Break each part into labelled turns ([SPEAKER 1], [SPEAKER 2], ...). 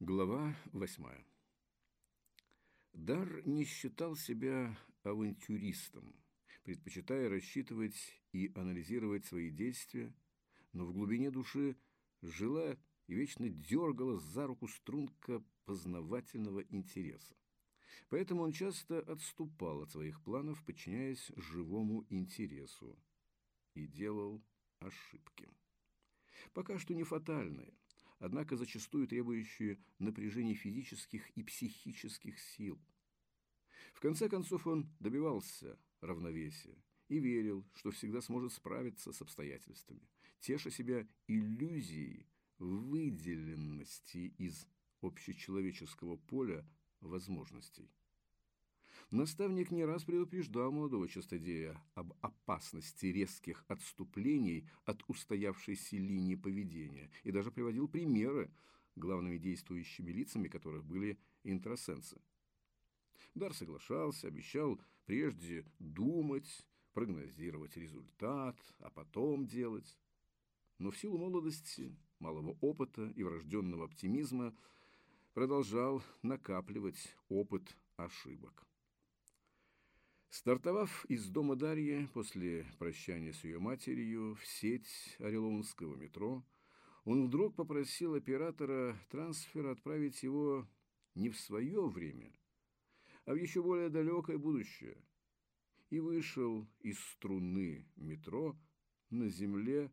[SPEAKER 1] Глава восьмая. Дар не считал себя авантюристом, предпочитая рассчитывать и анализировать свои действия, но в глубине души жила и вечно дергала за руку струнка познавательного интереса. Поэтому он часто отступал от своих планов, подчиняясь живому интересу, и делал ошибки. Пока что не фатальные, однако зачастую требующие напряжения физических и психических сил. В конце концов он добивался равновесия и верил, что всегда сможет справиться с обстоятельствами, теша себя иллюзией выделенности из общечеловеческого поля возможностей. Наставник не раз предупреждал молодого чистодея об опасности резких отступлений от устоявшейся линии поведения и даже приводил примеры, главными действующими лицами которых были интросенсы. Дар соглашался, обещал прежде думать, прогнозировать результат, а потом делать. Но в силу молодости, малого опыта и врожденного оптимизма продолжал накапливать опыт ошибок. Стартовав из дома Дарьи после прощания с ее матерью в сеть Орелонского метро, он вдруг попросил оператора трансфера отправить его не в свое время, а в еще более далекое будущее, и вышел из струны метро на земле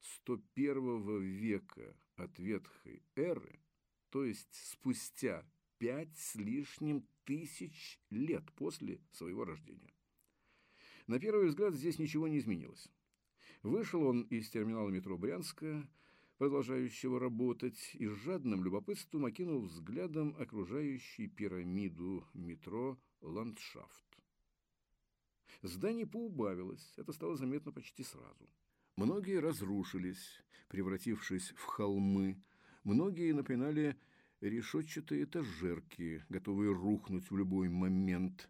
[SPEAKER 1] 101 века от ветхой эры, то есть спустя пять с лишним тысяч лет после своего рождения. На первый взгляд здесь ничего не изменилось. Вышел он из терминала метро Брянска, продолжающего работать, и с жадным любопытством окинул взглядом окружающий пирамиду метро ландшафт. Зданий поубавилось, это стало заметно почти сразу. Многие разрушились, превратившись в холмы, многие напоминали решетчатые этажерки, готовые рухнуть в любой момент.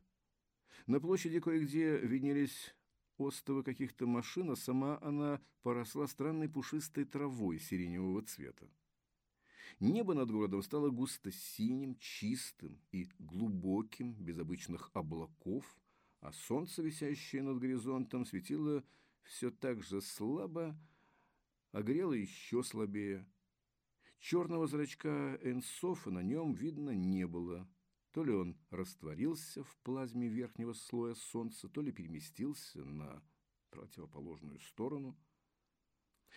[SPEAKER 1] На площади кое-где виднелись остовы каких-то машин, а сама она поросла странной пушистой травой сиреневого цвета. Небо над городом стало густо синим, чистым и глубоким, без обычных облаков, а солнце, висящее над горизонтом, светило все так же слабо, а грело еще слабее. Черного зрачка Энсофа на нем видно не было. То ли он растворился в плазме верхнего слоя Солнца, то ли переместился на противоположную сторону.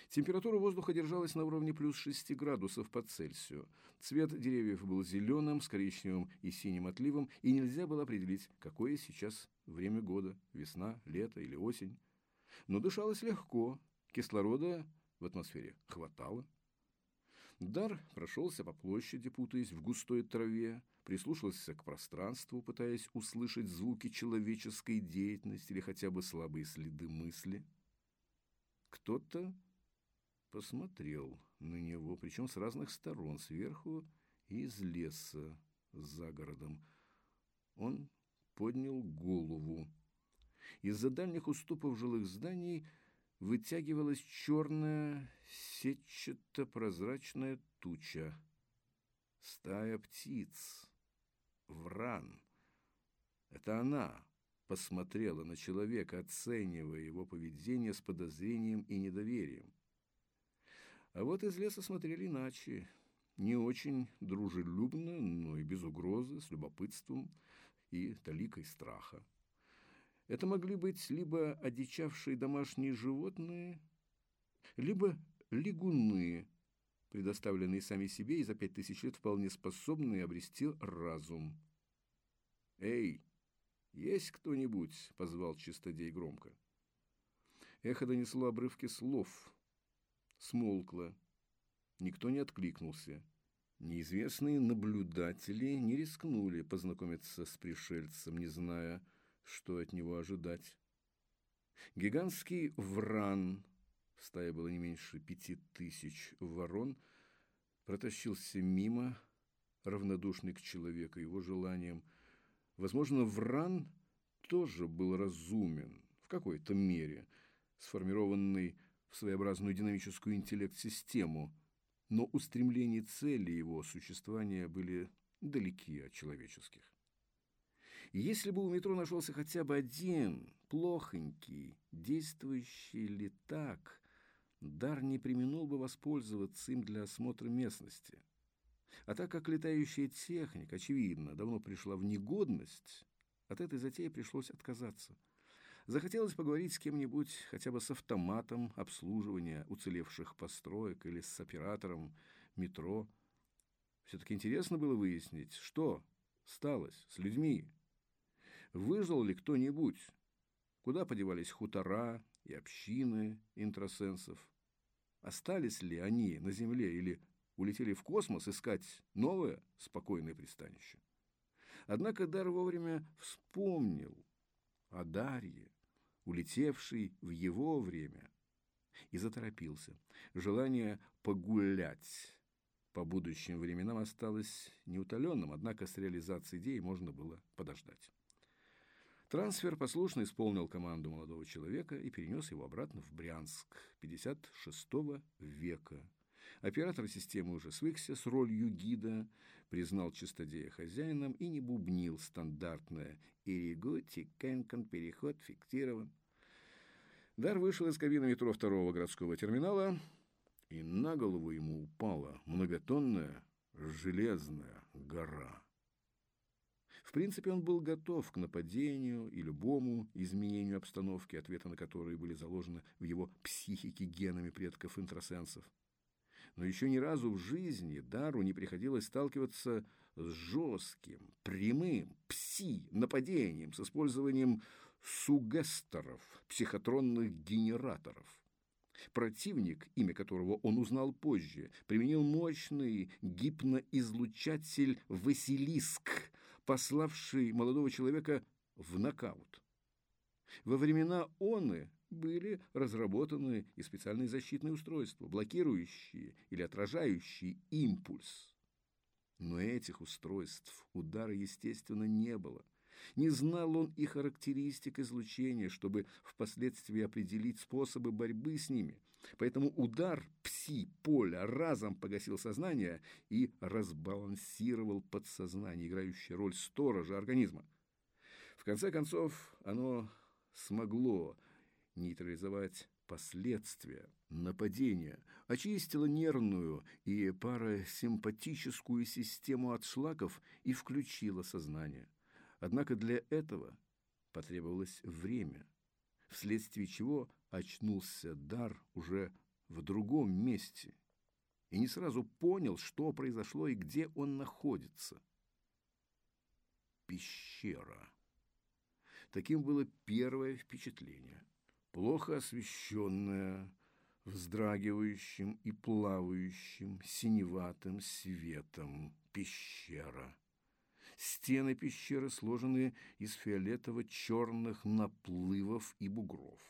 [SPEAKER 1] Температура воздуха держалась на уровне плюс 6 градусов по Цельсию. Цвет деревьев был зеленым, с коричневым и синим отливом, и нельзя было определить, какое сейчас время года – весна, лето или осень. Но дышалось легко, кислорода в атмосфере хватало. Дар прошелся по площади, путаясь в густой траве, прислушался к пространству, пытаясь услышать звуки человеческой деятельности или хотя бы слабые следы мысли. Кто-то посмотрел на него, причем с разных сторон, сверху и из леса за городом. Он поднял голову. Из-за дальних уступов жилых зданий – вытягивалась черная сетчато-прозрачная туча. Стая птиц. Вран. Это она посмотрела на человека, оценивая его поведение с подозрением и недоверием. А вот из леса смотрели иначе. Не очень дружелюбно, но и без угрозы, с любопытством и таликой страха. Это могли быть либо одичавшие домашние животные, либо лягуны, предоставленные сами себе и за пять тысяч лет вполне способные обрести разум. «Эй, есть кто-нибудь?» – позвал чистодей громко. Эхо донесло обрывки слов. Смолкло. Никто не откликнулся. Неизвестные наблюдатели не рискнули познакомиться с пришельцем, не зная, что от него ожидать. Гигантский вран, в стае было не меньше пяти тысяч ворон, протащился мимо, равнодушный к человеку, его желаниям. Возможно, вран тоже был разумен в какой-то мере, сформированный в своеобразную динамическую интеллект-систему, но устремления цели его существования были далеки от человеческих. Если бы у метро нашелся хотя бы один плохонький, действующий летак, Дар не применул бы воспользоваться им для осмотра местности. А так как летающая техника, очевидно, давно пришла в негодность, от этой затеи пришлось отказаться. Захотелось поговорить с кем-нибудь, хотя бы с автоматом обслуживания уцелевших построек или с оператором метро. Все-таки интересно было выяснить, что сталось с людьми. Выжил ли кто-нибудь? Куда подевались хутора и общины интросенсов? Остались ли они на Земле или улетели в космос искать новое спокойное пристанище? Однако Дар вовремя вспомнил о Дарье, улетевшей в его время, и заторопился. Желание погулять по будущим временам осталось неутоленным, однако с реализацией идеи можно было подождать. Трансфер послушно исполнил команду молодого человека и перенес его обратно в Брянск 56 века. Оператор системы уже свыкся с ролью гида, признал чистодея хозяином и не бубнил стандартное «Иригу, Тикенкон, переход фиктирован». Дар вышел из кабины метро второго городского терминала, и на голову ему упала многотонная железная гора. В принципе, он был готов к нападению и любому изменению обстановки, ответы на которые были заложены в его психике генами предков интросенсов. Но еще ни разу в жизни Дару не приходилось сталкиваться с жестким, прямым пси-нападением с использованием сугесторов, психотронных генераторов. Противник, имя которого он узнал позже, применил мощный гипноизлучатель «Василиск», пославший молодого человека в нокаут. Во времена оны были разработаны и специальные защитные устройства, блокирующие или отражающие импульс. Но этих устройств удара, естественно, не было. Не знал он и характеристик излучения, чтобы впоследствии определить способы борьбы с ними. Поэтому удар пси-поля разом погасил сознание и разбалансировал подсознание, играющее роль сторожа организма. В конце концов, оно смогло нейтрализовать последствия нападения, очистило нервную и парасимпатическую систему от шлаков и включило сознание. Однако для этого потребовалось время, вследствие чего очнулся дар уже в другом месте и не сразу понял, что произошло и где он находится. Пещера. Таким было первое впечатление. Плохо освещенная, вздрагивающим и плавающим синеватым светом пещера. Стены пещеры сложены из фиолетово-черных наплывов и бугров.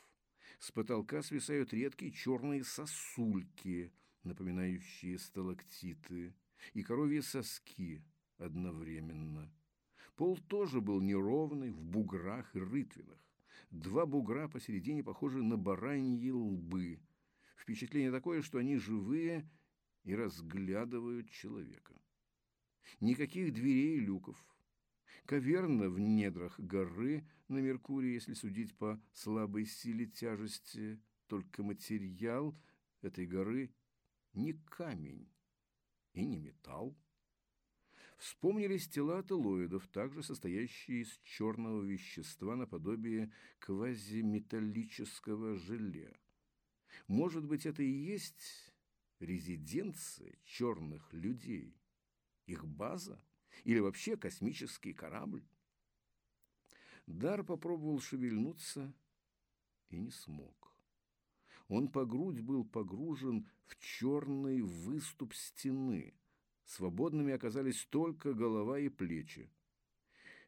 [SPEAKER 1] С потолка свисают редкие черные сосульки, напоминающие сталактиты, и коровьи соски одновременно. Пол тоже был неровный, в буграх и рытвинах. Два бугра посередине похожи на бараньи лбы. Впечатление такое, что они живые и разглядывают человека. Никаких дверей и люков. Каверна в недрах горы на Меркурии, если судить по слабой силе тяжести, только материал этой горы не камень и не металл. Вспомнились тела ателоидов, также состоящие из черного вещества наподобие квазиметаллического желе. Может быть, это и есть резиденция черных людей, их база или вообще космический корабль? Дар попробовал шевельнуться и не смог. Он по грудь был погружен в черный выступ стены – Свободными оказались только голова и плечи.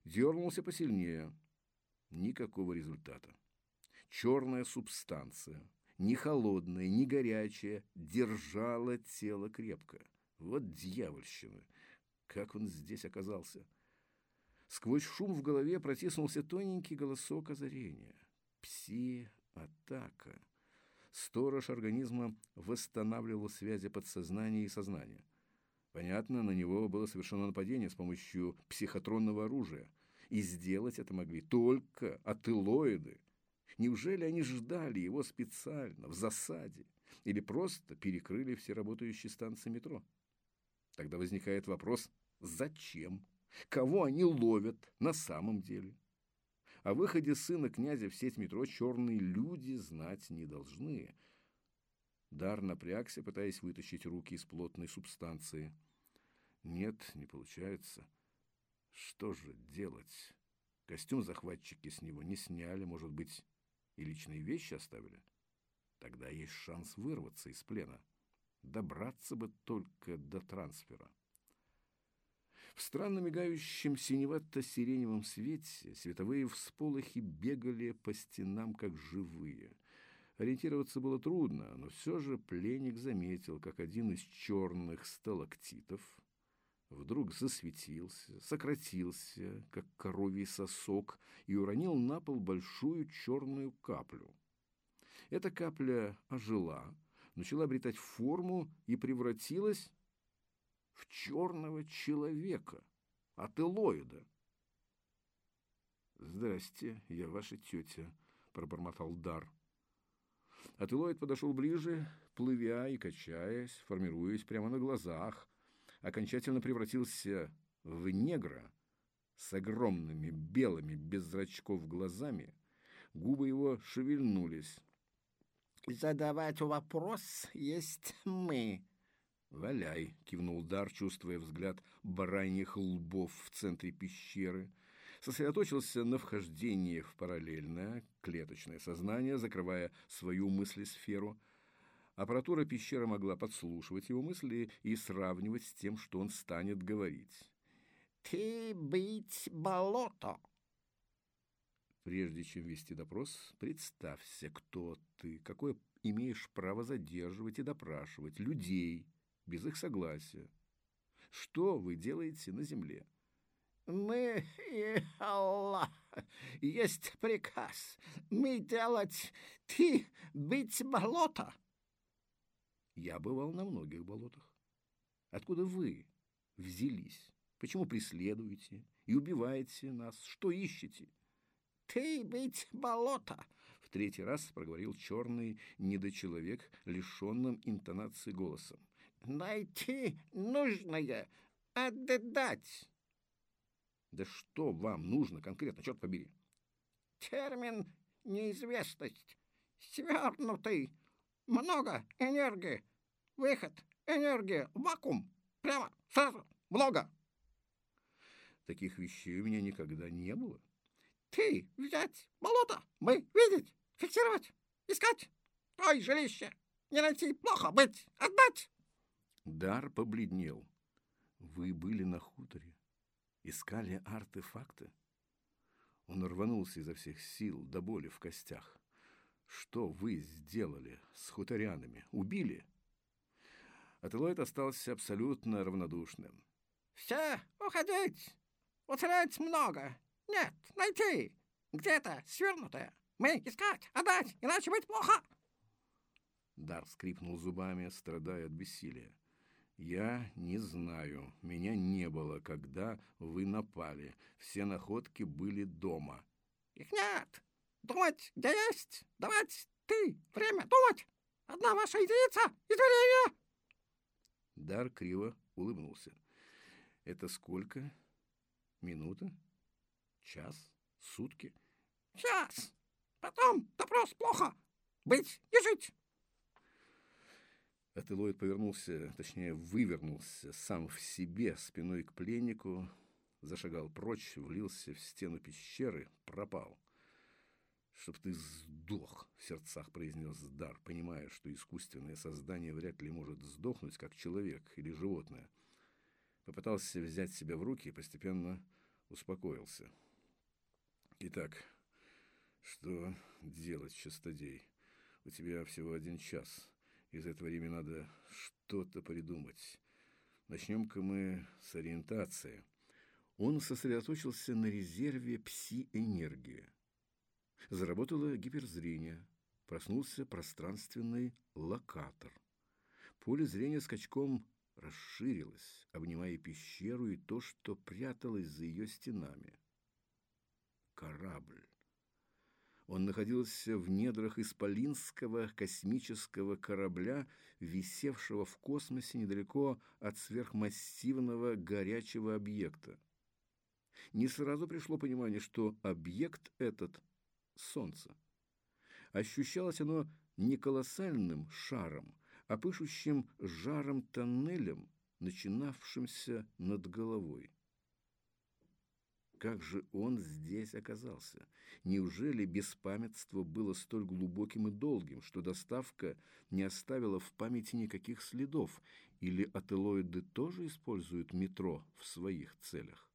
[SPEAKER 1] Дернулся посильнее. Никакого результата. Черная субстанция, ни холодная, ни горячая, держала тело крепко. Вот дьявольщина! Как он здесь оказался? Сквозь шум в голове протиснулся тоненький голосок озарения. Пси-атака. сторож организма восстанавливал связи подсознания и сознания. Понятно, на него было совершено нападение с помощью психотронного оружия. И сделать это могли только ателоиды. Неужели они ждали его специально, в засаде? Или просто перекрыли все работающие станции метро? Тогда возникает вопрос, зачем? Кого они ловят на самом деле? О выходе сына князя в сеть метро черные люди знать не должны. Дар напрягся, пытаясь вытащить руки из плотной субстанции. Нет, не получается. Что же делать? Костюм захватчики с него не сняли, может быть, и личные вещи оставили? Тогда есть шанс вырваться из плена. Добраться бы только до трансфера. В странно мигающем синевато-сиреневом свете световые всполохи бегали по стенам, как живые. Ориентироваться было трудно, но все же пленник заметил, как один из черных сталактитов вдруг засветился, сократился, как коровий сосок, и уронил на пол большую черную каплю. Эта капля ожила, начала обретать форму и превратилась в черного человека, от Элоида. «Здрасте, я ваша тетя», — пробормотал Дар. Ателоид подошел ближе, плывя и качаясь, формируясь прямо на глазах, окончательно превратился в негра с огромными белыми без зрачков глазами. Губы его шевельнулись.
[SPEAKER 2] «Задавать вопрос есть мы»,
[SPEAKER 1] «Валяй!» — кивнул Дар, чувствуя взгляд бараньих лбов в центре пещеры. Сосредоточился на вхождении в параллельное клеточное сознание, закрывая свою мыслесферу. Аппаратура пещеры могла подслушивать его мысли и сравнивать с тем, что он станет говорить.
[SPEAKER 2] «Ты быть болото!»
[SPEAKER 1] Прежде чем вести допрос, представься, кто ты, какое имеешь право задерживать и допрашивать людей – без их согласия. Что вы делаете на земле?
[SPEAKER 2] Мы, и Аллах, есть приказ. Мы делать, ты быть болото.
[SPEAKER 1] Я бывал на многих болотах. Откуда вы взялись? Почему преследуете и убиваете нас? Что ищете?
[SPEAKER 2] Ты быть болото,
[SPEAKER 1] в третий раз проговорил черный недочеловек, лишенным интонации голосом
[SPEAKER 2] найти нужное, отдать.
[SPEAKER 1] Да что вам нужно конкретно, черт побери?
[SPEAKER 2] Термин неизвестность, свернутый, много энергии, выход, энергия, вакуум, прямо, сразу, много.
[SPEAKER 1] Таких вещей у меня никогда не было.
[SPEAKER 2] Ты взять болото, мы видеть, фиксировать, искать, ой, жилище, не найти, плохо быть, отдать.
[SPEAKER 1] Дар побледнел. Вы были на хуторе, искали артефакты. Он рванулся изо всех сил до боли в костях. Что вы сделали с хуторянами? Убили? Ателоид остался абсолютно равнодушным.
[SPEAKER 2] Все, уходить! Уцелеть много! Нет, найти! Где-то свернутое! Мы искать, отдать, иначе быть плохо!»
[SPEAKER 1] Дар скрипнул зубами, страдая от бессилия. Я не знаю. Меня не было, когда вы напали. Все находки были дома.
[SPEAKER 2] Их нет. Думать, где есть. Давать ты время думать. Одна ваша единица измерения.
[SPEAKER 1] Дар криво улыбнулся. Это сколько? Минута? Час? Сутки?
[SPEAKER 2] Час. Потом допрос плохо. Быть и жить.
[SPEAKER 1] Ателоид повернулся, точнее, вывернулся сам в себе, спиной к пленнику, зашагал прочь, влился в стену пещеры, пропал. «Чтоб ты сдох!» — в сердцах произнес Дар, понимая, что искусственное создание вряд ли может сдохнуть, как человек или животное. Попытался взять себя в руки и постепенно успокоился. «Итак, что делать, частодей? У тебя всего один час». Из этого времени надо что-то придумать. Начнем-ка мы с ориентации. Он сосредоточился на резерве пси-энергии. Заработало гиперзрение. проснулся пространственный локатор. Поле зрения скачком расширилось, обнимая пещеру и то, что пряталось за ее стенами. Корабль. Он находился в недрах исполинского космического корабля, висевшего в космосе недалеко от сверхмассивного горячего объекта. Не сразу пришло понимание, что объект этот – Солнце. Ощущалось оно не колоссальным шаром, а пышущим жаром тоннелем, начинавшимся над головой. Как же он здесь оказался? Неужели беспамятство было столь глубоким и долгим, что доставка не оставила в памяти никаких следов, или ателоиды тоже используют метро в своих целях?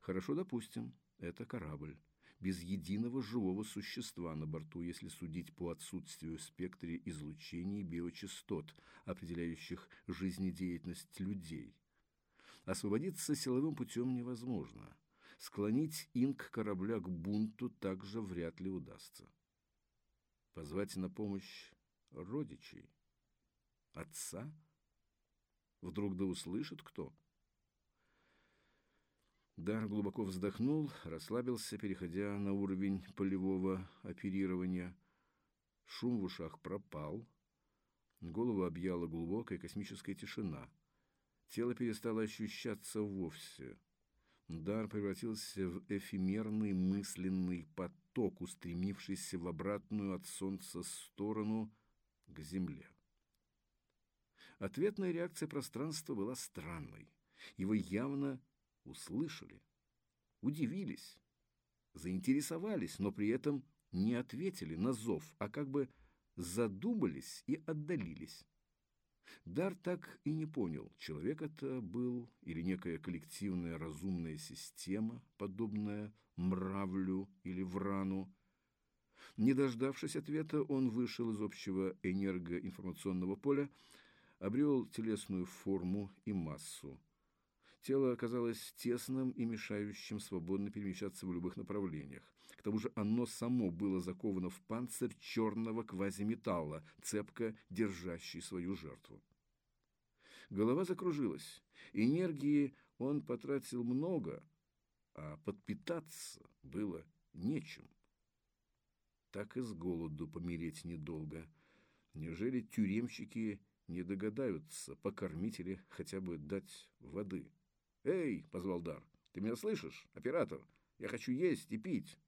[SPEAKER 1] Хорошо, допустим, это корабль, без единого живого существа на борту, если судить по отсутствию спектре излучений биочастот, определяющих жизнедеятельность людей. Освободиться силовым путем невозможно. Склонить инк корабля к бунту также вряд ли удастся. Позвать на помощь родичей? Отца? Вдруг да услышит кто? Дар глубоко вздохнул, расслабился, переходя на уровень полевого оперирования. Шум в ушах пропал. Голову объяла глубокая космическая тишина. Тело перестало ощущаться вовсе. Дар превратился в эфемерный мысленный поток, устремившийся в обратную от Солнца сторону к Земле. Ответная реакция пространства была странной. Его явно услышали, удивились, заинтересовались, но при этом не ответили на зов, а как бы задумались и отдалились. Дар так и не понял, человек это был или некая коллективная разумная система, подобная мравлю или врану. Не дождавшись ответа, он вышел из общего энергоинформационного поля, обрел телесную форму и массу. Тело оказалось тесным и мешающим свободно перемещаться в любых направлениях. К тому же оно само было заковано в панцирь черного квазиметалла, цепко держащий свою жертву. Голова закружилась. Энергии он потратил много, а подпитаться было нечем. Так и с голоду помереть недолго. Неужели тюремщики не догадаются покормить или хотя бы дать воды? «Эй!» – позвал Дар. «Ты меня слышишь, оператор? Я хочу есть и пить!»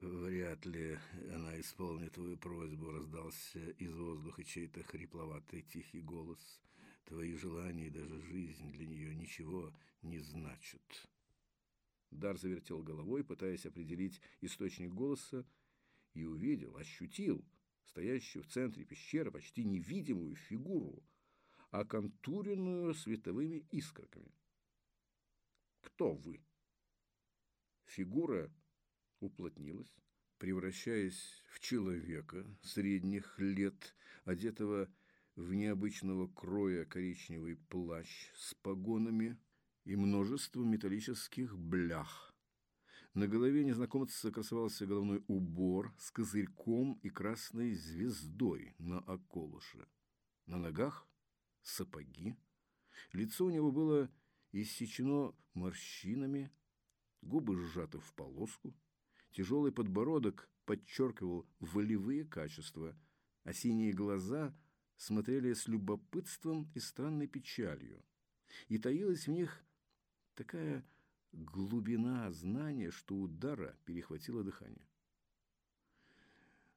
[SPEAKER 3] «Вряд ли она исполнит твою просьбу», – раздался из воздуха чей-то хрипловатый тихий голос. «Твои желания и даже жизнь для нее ничего не значат».
[SPEAKER 1] Дар завертел головой, пытаясь определить источник голоса, и увидел, ощутил стоящую в центре пещеры почти невидимую фигуру – оконтуренную световыми искорками. Кто вы? Фигура уплотнилась, превращаясь в человека средних лет, одетого в необычного кроя коричневый плащ с погонами и множеством металлических блях. На голове незнакомца красовался головной убор с козырьком и красной звездой на околыше. На ногах сапоги. Лицо у него было иссечено морщинами, губы сжаты в полоску, тяжелый подбородок подчеркивал волевые качества, а синие глаза смотрели с любопытством и странной печалью. И таилась в них такая глубина знания, что удара перехватило дыхание.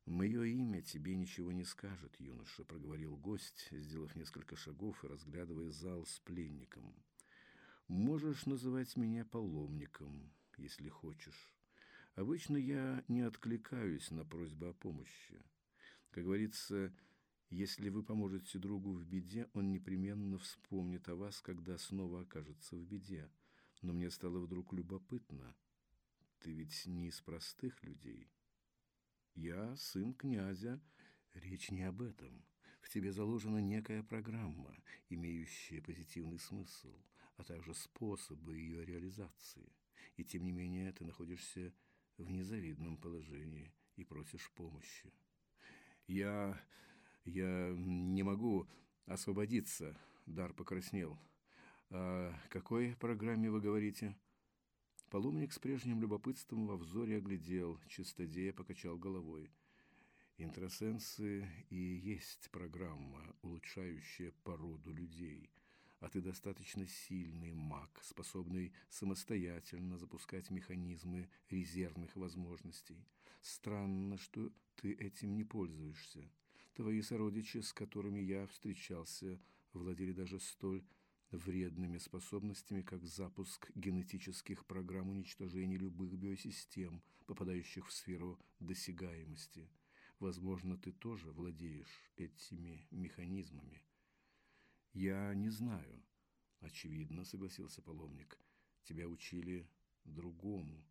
[SPEAKER 1] «Мое имя тебе ничего не скажет, юноша», — проговорил гость, сделав несколько шагов и разглядывая зал с пленником. «Можешь называть меня паломником, если хочешь. Обычно я не откликаюсь на просьбы о помощи. Как говорится, если вы поможете другу в беде, он непременно вспомнит о вас, когда снова окажется в беде. Но мне стало вдруг любопытно. Ты ведь не из простых людей». Я сын князя. Речь не об этом. В тебе заложена некая программа, имеющая позитивный смысл, а также способы ее реализации. И тем не менее ты находишься в незавидном положении.
[SPEAKER 3] и просишь помощи. Я... я не могу освободиться, Дар покраснел. О какой программе вы говорите? Паломник с прежним любопытством во взоре оглядел, чистодея покачал головой. Интросенсы и есть программа, улучшающая породу людей – а ты достаточно сильный маг, способный самостоятельно запускать механизмы резервных возможностей. Странно, что ты этим не пользуешься. Твои сородичи, с которыми я встречался, владели даже столь вредными способностями, как запуск генетических программ уничтожения любых биосистем, попадающих в сферу досягаемости. Возможно, ты тоже владеешь этими механизмами. Я не знаю. Очевидно, согласился паломник. Тебя учили другому,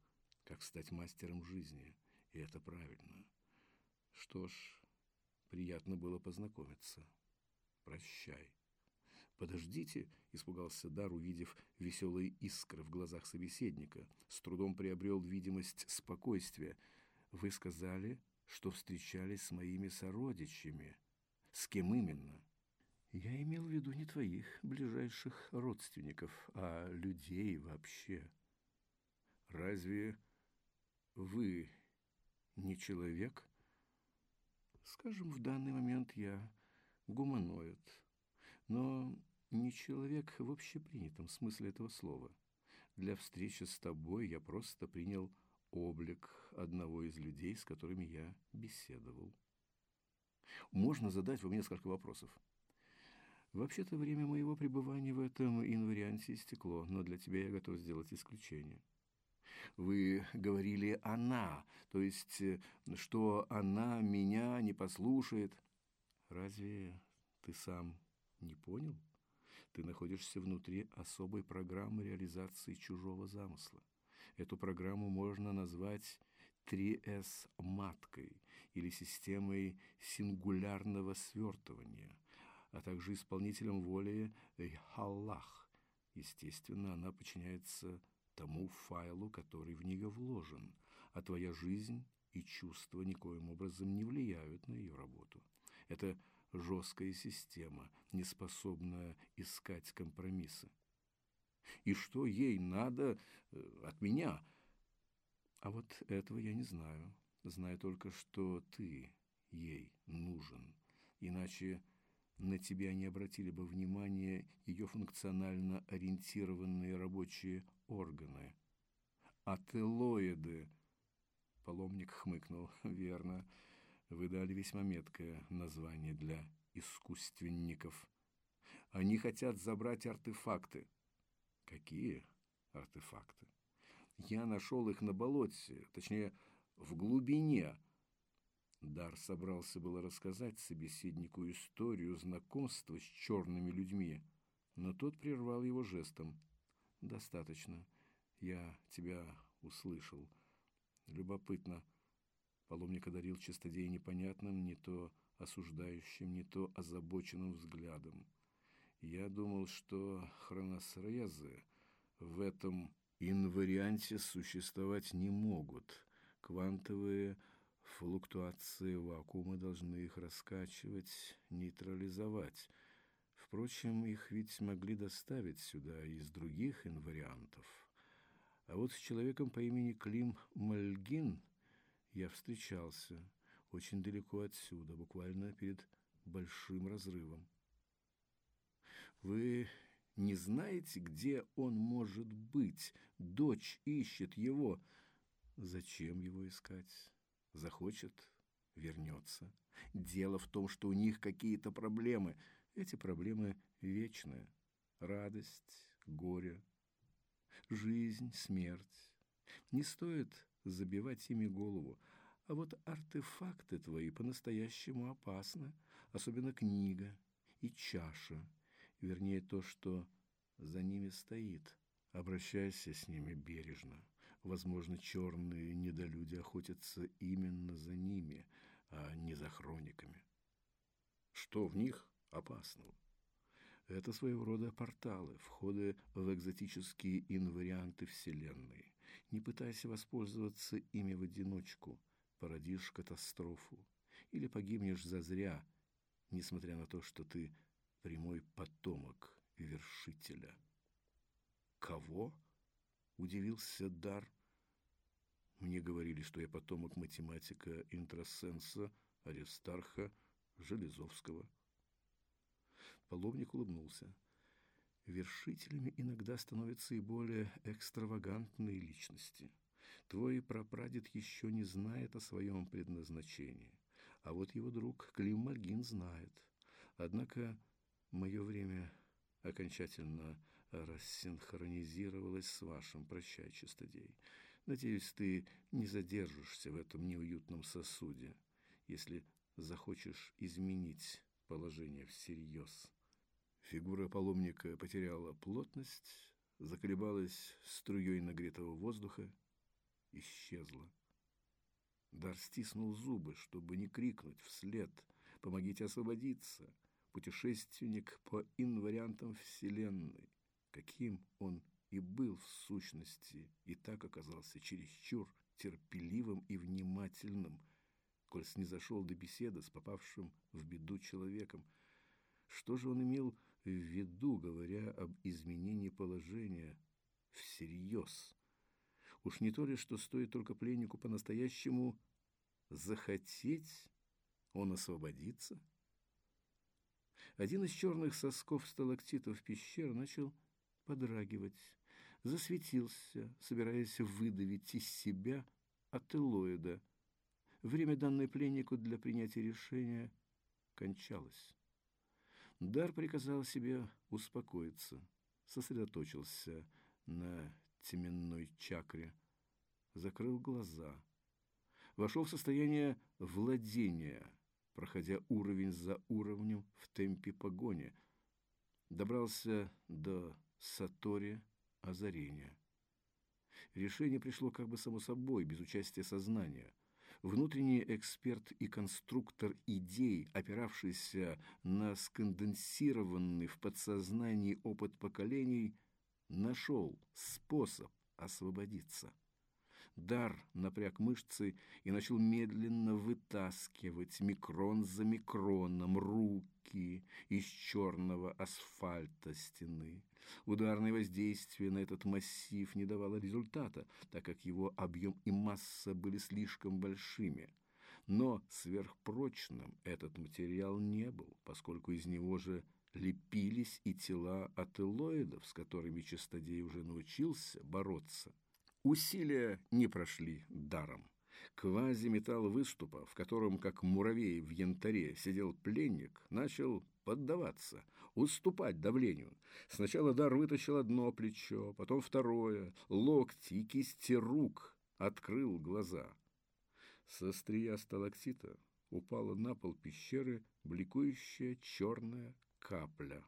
[SPEAKER 3] как стать мастером жизни, и это правильно. Что ж, приятно было познакомиться. Прощай. «Подождите!» – испугался Дар, увидев веселые искры в глазах собеседника. С трудом приобрел видимость спокойствия. «Вы сказали, что встречались с моими сородичами. С кем именно?» Я имел в виду не твоих ближайших родственников, а людей вообще. Разве вы не человек? Скажем, в данный момент я гуманоид, но не человек в общепринятом смысле этого слова. Для встречи с тобой я просто принял облик одного из людей, с которыми я беседовал. Можно задать вам несколько вопросов. Вообще-то время моего пребывания в этом инварианте истекло, но для тебя я готов сделать исключение. Вы говорили «она», то есть, что она меня не послушает. Разве ты сам не понял? Ты находишься внутри особой программы реализации чужого замысла. Эту программу можно назвать 3С-маткой или системой сингулярного свертывания – а также исполнителем воли Аллах. Естественно, она подчиняется тому файлу, который в нее вложен, а твоя жизнь и чувства никоим образом не влияют на ее работу. Это жесткая система, не способная искать компромиссы. И что ей надо э, от меня? А вот этого я не знаю. Знаю только, что ты ей нужен. Иначе на тебя не обратили бы внимания ее функционально ориентированные рабочие органы. Ателоиды. Паломник хмыкнул. Верно. Вы дали весьма меткое название для искусственников. Они хотят забрать артефакты. Какие артефакты? Я нашел их на болоте, точнее, в глубине Дар собрался было рассказать собеседнику историю знакомства с черными людьми, но тот прервал его жестом. «Достаточно. Я тебя услышал. Любопытно». Паломник одарил чистодей непонятным, не то осуждающим, не то озабоченным взглядом. Я думал, что хроносрезы в этом инварианте существовать не могут. Квантовые Флуктуации вакуума должны их раскачивать, нейтрализовать. Впрочем, их ведь могли доставить сюда из других инвариантов. А вот с человеком по имени Клим Мальгин я встречался очень далеко отсюда, буквально перед большим разрывом. Вы не знаете, где он может быть? Дочь ищет его. Зачем его искать? захочет – вернется. Дело в том, что у них какие-то проблемы. Эти проблемы вечные. Радость, горе, жизнь, смерть. Не стоит забивать ими голову. А вот артефакты твои по-настоящему опасны, особенно книга и чаша, вернее то, что за ними стоит. Обращайся с ними бережно. Возможно, черные недолюди охотятся именно за ними, а не за хрониками. Что в них опасного? Это своего рода порталы, входы в экзотические инварианты Вселенной. Не пытайся воспользоваться ими в одиночку. породишь катастрофу или погибнешь зазря, несмотря на то, что ты прямой потомок вершителя. Кого? Удивился Дар. Мне говорили, что я потомок математика интросенса Аристарха Железовского. Половник улыбнулся. Вершителями иногда становятся и более экстравагантные личности. Твой прапрадед еще не знает о своем предназначении, а вот его друг Клим Мальгин знает. Однако мое время окончательно рассинхронизировалось с вашим, прощай, чистодей. Надеюсь, ты не задержишься в этом неуютном сосуде, если захочешь изменить положение всерьез. Фигура паломника потеряла плотность, заколебалась струей нагретого воздуха, исчезла. Дар стиснул зубы, чтобы не крикнуть вслед «Помогите освободиться!» Путешественник по инвариантам Вселенной, каким он и был в сущности, и так оказался чересчур терпеливым и внимательным, коль снизошел до беседы с попавшим в беду человеком. Что же он имел в виду, говоря об изменении положения всерьез? Уж не то ли, что стоит только пленнику по-настоящему захотеть, он освободится? Один из черных сосков сталактитов пещеры начал подрагивать, засветился, собираясь выдавить из себя ателоида. Время, данное пленнику для принятия решения, кончалось. Дар приказал себе успокоиться, сосредоточился на теменной чакре, закрыл глаза, вошел в состояние владения, проходя уровень за уровнем в темпе погони, добрался до Сатори озарения. Решение пришло как бы само собой, без участия сознания. Внутренний эксперт и конструктор идей, опиравшийся на сконденсированный в подсознании опыт поколений, нашел способ освободиться. Дар напряг мышцы и начал медленно вытаскивать микрон за микроном руки из черного асфальта стены. Ударное воздействие на этот массив не давало результата, так как его объем и масса были слишком большими. Но сверхпрочным этот материал не был, поскольку из него же лепились и тела ателоидов, с которыми Чистодей уже научился бороться. Усилия не прошли даром. Квазиметалл выступа, в котором, как муравей в янтаре, сидел пленник, начал поддаваться, уступать давлению. Сначала дар вытащил одно плечо, потом второе, локти и кисти рук, открыл глаза. Со острия сталактита упала на пол пещеры бликующая черная капля.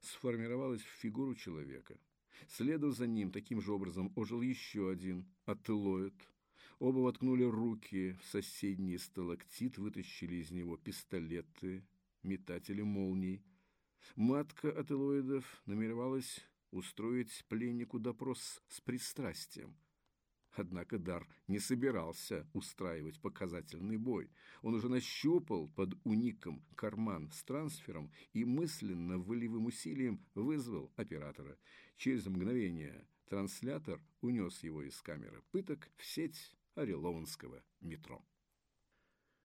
[SPEAKER 3] Сформировалась в фигуру человека – Следом за ним таким же образом ожил еще один ателоид. Оба воткнули руки в соседний сталактит, вытащили из него пистолеты, метатели молний. Матка ателоидов намеревалась устроить пленнику допрос с пристрастием – Однако Дар не собирался устраивать показательный бой. Он уже нащупал под уником карман с трансфером и мысленно волевым усилием вызвал оператора. Через мгновение транслятор унес его из камеры пыток в сеть Орелонского метро.